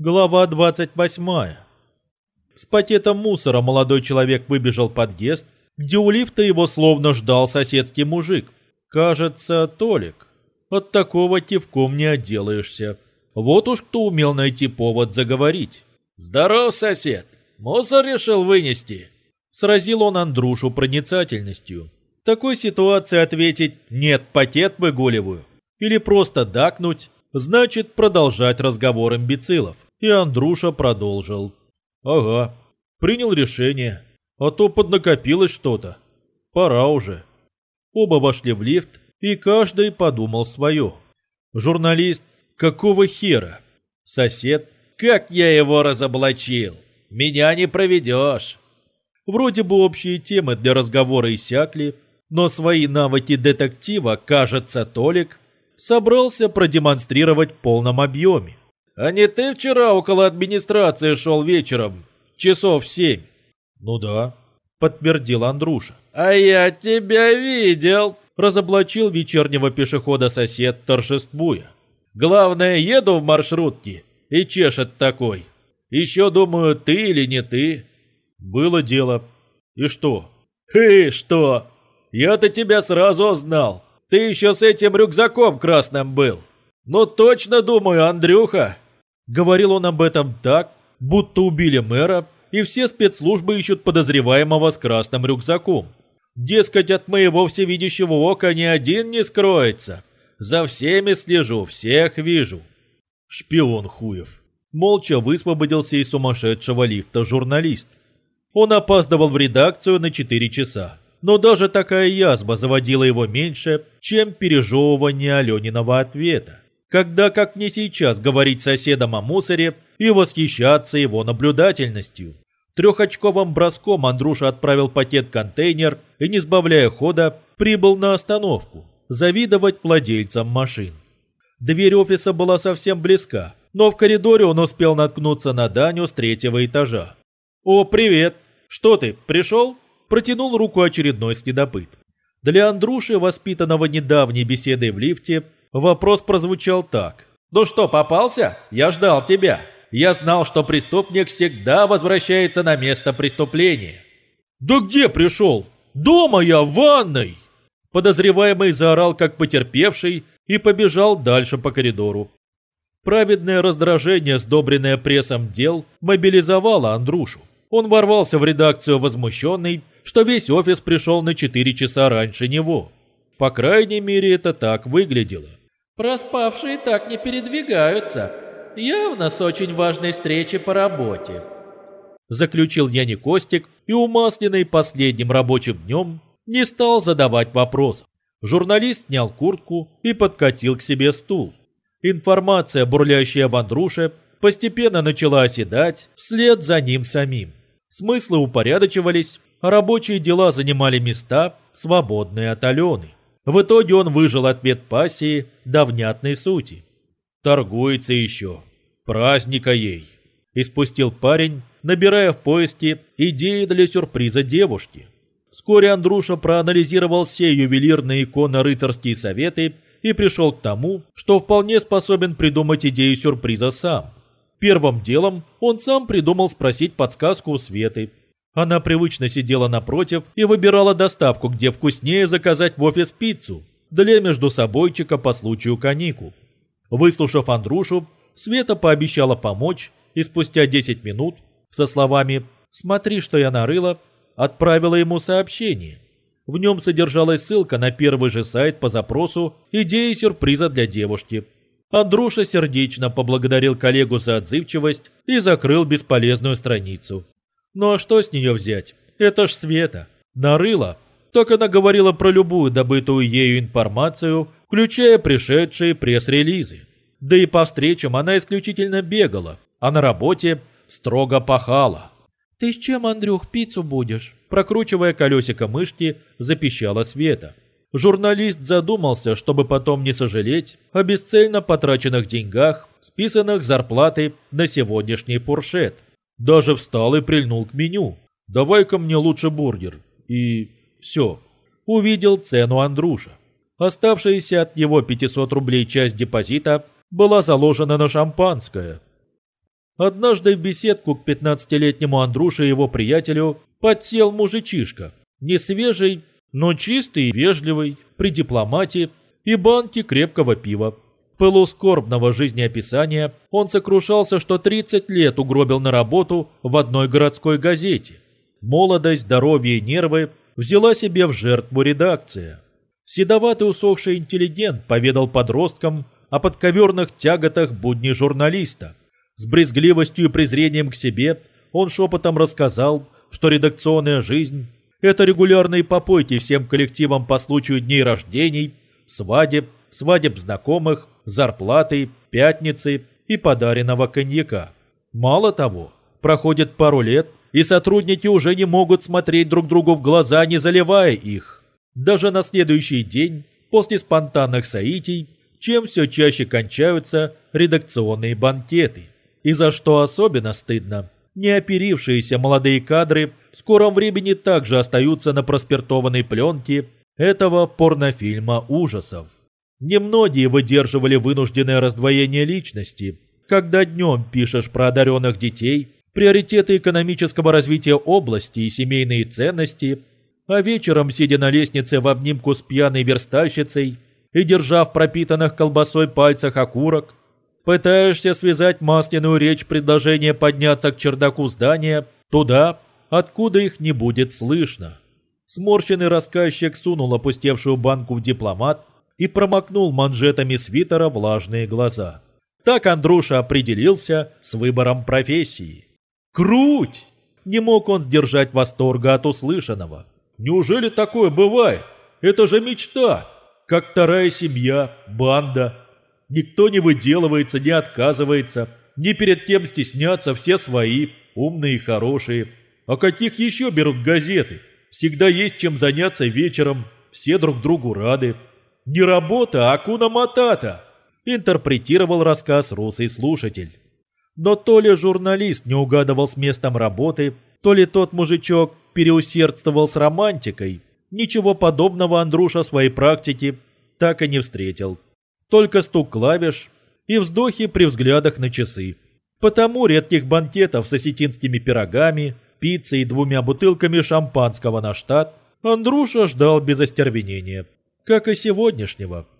Глава 28. С пакетом мусора молодой человек выбежал подъезд, где у лифта его словно ждал соседский мужик. Кажется, Толик. От такого кивком не отделаешься. Вот уж кто умел найти повод заговорить. «Здоров, сосед! Мусор решил вынести!» Сразил он Андрушу проницательностью. В такой ситуации ответить «нет, пакет выгуливаю» или просто дакнуть, значит продолжать разговор имбецилов. И Андруша продолжил. «Ага, принял решение, а то поднакопилось что-то. Пора уже». Оба вошли в лифт, и каждый подумал свое. Журналист «Какого хера?» Сосед «Как я его разоблачил! Меня не проведешь!» Вроде бы общие темы для разговора иссякли, но свои навыки детектива, кажется, Толик собрался продемонстрировать в полном объеме. «А не ты вчера около администрации шел вечером, часов семь?» «Ну да», — подтвердил Андруша. «А я тебя видел!» — разоблачил вечернего пешехода сосед, торжествуя. «Главное, еду в маршрутке, и чешет такой. Еще думаю, ты или не ты?» «Было дело. И что?» «И что? Я-то тебя сразу узнал. Ты еще с этим рюкзаком красным был. Ну точно думаю, Андрюха!» Говорил он об этом так, будто убили мэра, и все спецслужбы ищут подозреваемого с красным рюкзаком. Дескать, от моего всевидящего ока ни один не скроется. За всеми слежу, всех вижу. Шпион хуев. Молча высвободился из сумасшедшего лифта журналист. Он опаздывал в редакцию на 4 часа. Но даже такая язва заводила его меньше, чем пережевывание Алениного ответа когда, как мне сейчас, говорить соседам о мусоре и восхищаться его наблюдательностью. Трехочковым броском Андруша отправил пакет-контейнер и, не сбавляя хода, прибыл на остановку, завидовать владельцам машин. Дверь офиса была совсем близка, но в коридоре он успел наткнуться на Даню с третьего этажа. «О, привет! Что ты, пришел?» Протянул руку очередной следопыт. Для Андруши, воспитанного недавней беседой в лифте, Вопрос прозвучал так. «Ну что, попался? Я ждал тебя. Я знал, что преступник всегда возвращается на место преступления». «Да где пришел? Дома я, в ванной!» Подозреваемый заорал, как потерпевший, и побежал дальше по коридору. Праведное раздражение, сдобренное прессом дел, мобилизовало Андрушу. Он ворвался в редакцию возмущенный, что весь офис пришел на 4 часа раньше него. По крайней мере, это так выглядело. Проспавшие так не передвигаются. Явно с очень важной встречи по работе. Заключил няня Костик и, умасленный последним рабочим днем, не стал задавать вопросов. Журналист снял куртку и подкатил к себе стул. Информация, бурлящая в Андруше, постепенно начала оседать вслед за ним самим. Смыслы упорядочивались, рабочие дела занимали места, свободные от Алены. В итоге он выжил ответ пассии до внятной сути. Торгуется еще. Праздника ей. Испустил парень, набирая в поиске идеи для сюрприза девушки. Вскоре Андруша проанализировал все ювелирные иконо-рыцарские советы и пришел к тому, что вполне способен придумать идею сюрприза сам. Первым делом он сам придумал спросить подсказку у Светы, она привычно сидела напротив и выбирала доставку, где вкуснее заказать в офис пиццу для междусобойчика по случаю каникул. Выслушав Андрушу, Света пообещала помочь и спустя 10 минут со словами «Смотри, что я нарыла», отправила ему сообщение. В нем содержалась ссылка на первый же сайт по запросу «Идеи сюрприза для девушки». Андруша сердечно поблагодарил коллегу за отзывчивость и закрыл бесполезную страницу. Ну а что с нее взять? Это ж Света. Нарыла. Так она говорила про любую добытую ею информацию, включая пришедшие пресс-релизы. Да и по встречам она исключительно бегала, а на работе строго пахала. «Ты с чем, Андрюх, пиццу будешь?» Прокручивая колесико мышки, запищала Света. Журналист задумался, чтобы потом не сожалеть о бесцельно потраченных деньгах, списанных зарплатой на сегодняшний фуршет. Даже встал и прильнул к меню. «Давай-ка мне лучше бургер». И все. Увидел цену Андруша. Оставшаяся от его 500 рублей часть депозита была заложена на шампанское. Однажды в беседку к 15-летнему Андруше и его приятелю подсел мужичишка. Не свежий, но чистый и вежливый, при дипломате и банке крепкого пива. Пылу скорбного жизнеописания он сокрушался, что 30 лет угробил на работу в одной городской газете. Молодость, здоровье и нервы взяла себе в жертву редакция. Седоватый усохший интеллигент поведал подросткам о подковерных тяготах будней журналиста. С брезгливостью и презрением к себе он шепотом рассказал, что редакционная жизнь – это регулярные попойки всем коллективам по случаю дней рождений, свадеб, свадеб знакомых, зарплаты, пятницы и подаренного коньяка. Мало того, проходит пару лет, и сотрудники уже не могут смотреть друг другу в глаза, не заливая их. Даже на следующий день, после спонтанных соитий, чем все чаще кончаются редакционные банкеты. И за что особенно стыдно, неоперившиеся молодые кадры в скором времени также остаются на проспиртованной пленке этого порнофильма ужасов. Немногие выдерживали вынужденное раздвоение личности, когда днем пишешь про одаренных детей, приоритеты экономического развития области и семейные ценности, а вечером, сидя на лестнице в обнимку с пьяной верстальщицей и держа в пропитанных колбасой пальцах окурок, Пытаешься связать масляную речь предложения подняться к чердаку здания туда, откуда их не будет слышно. Сморщенный рассказчик сунул опустевшую банку в дипломат и промокнул манжетами свитера влажные глаза. Так Андруша определился с выбором профессии. Круть! Не мог он сдержать восторга от услышанного. Неужели такое бывает? Это же мечта! Как вторая семья, банда, Никто не выделывается, не отказывается, ни перед кем стесняться, все свои, умные и хорошие. А каких еще берут газеты? Всегда есть чем заняться вечером, все друг другу рады. Не работа, а куна матата, интерпретировал рассказ русый слушатель. Но то ли журналист не угадывал с местом работы, то ли тот мужичок переусердствовал с романтикой. Ничего подобного Андруша своей практике так и не встретил только стук клавиш и вздохи при взглядах на часы. Потому редких банкетов с осетинскими пирогами, пиццей и двумя бутылками шампанского на штат Андруша ждал без остервенения, как и сегодняшнего –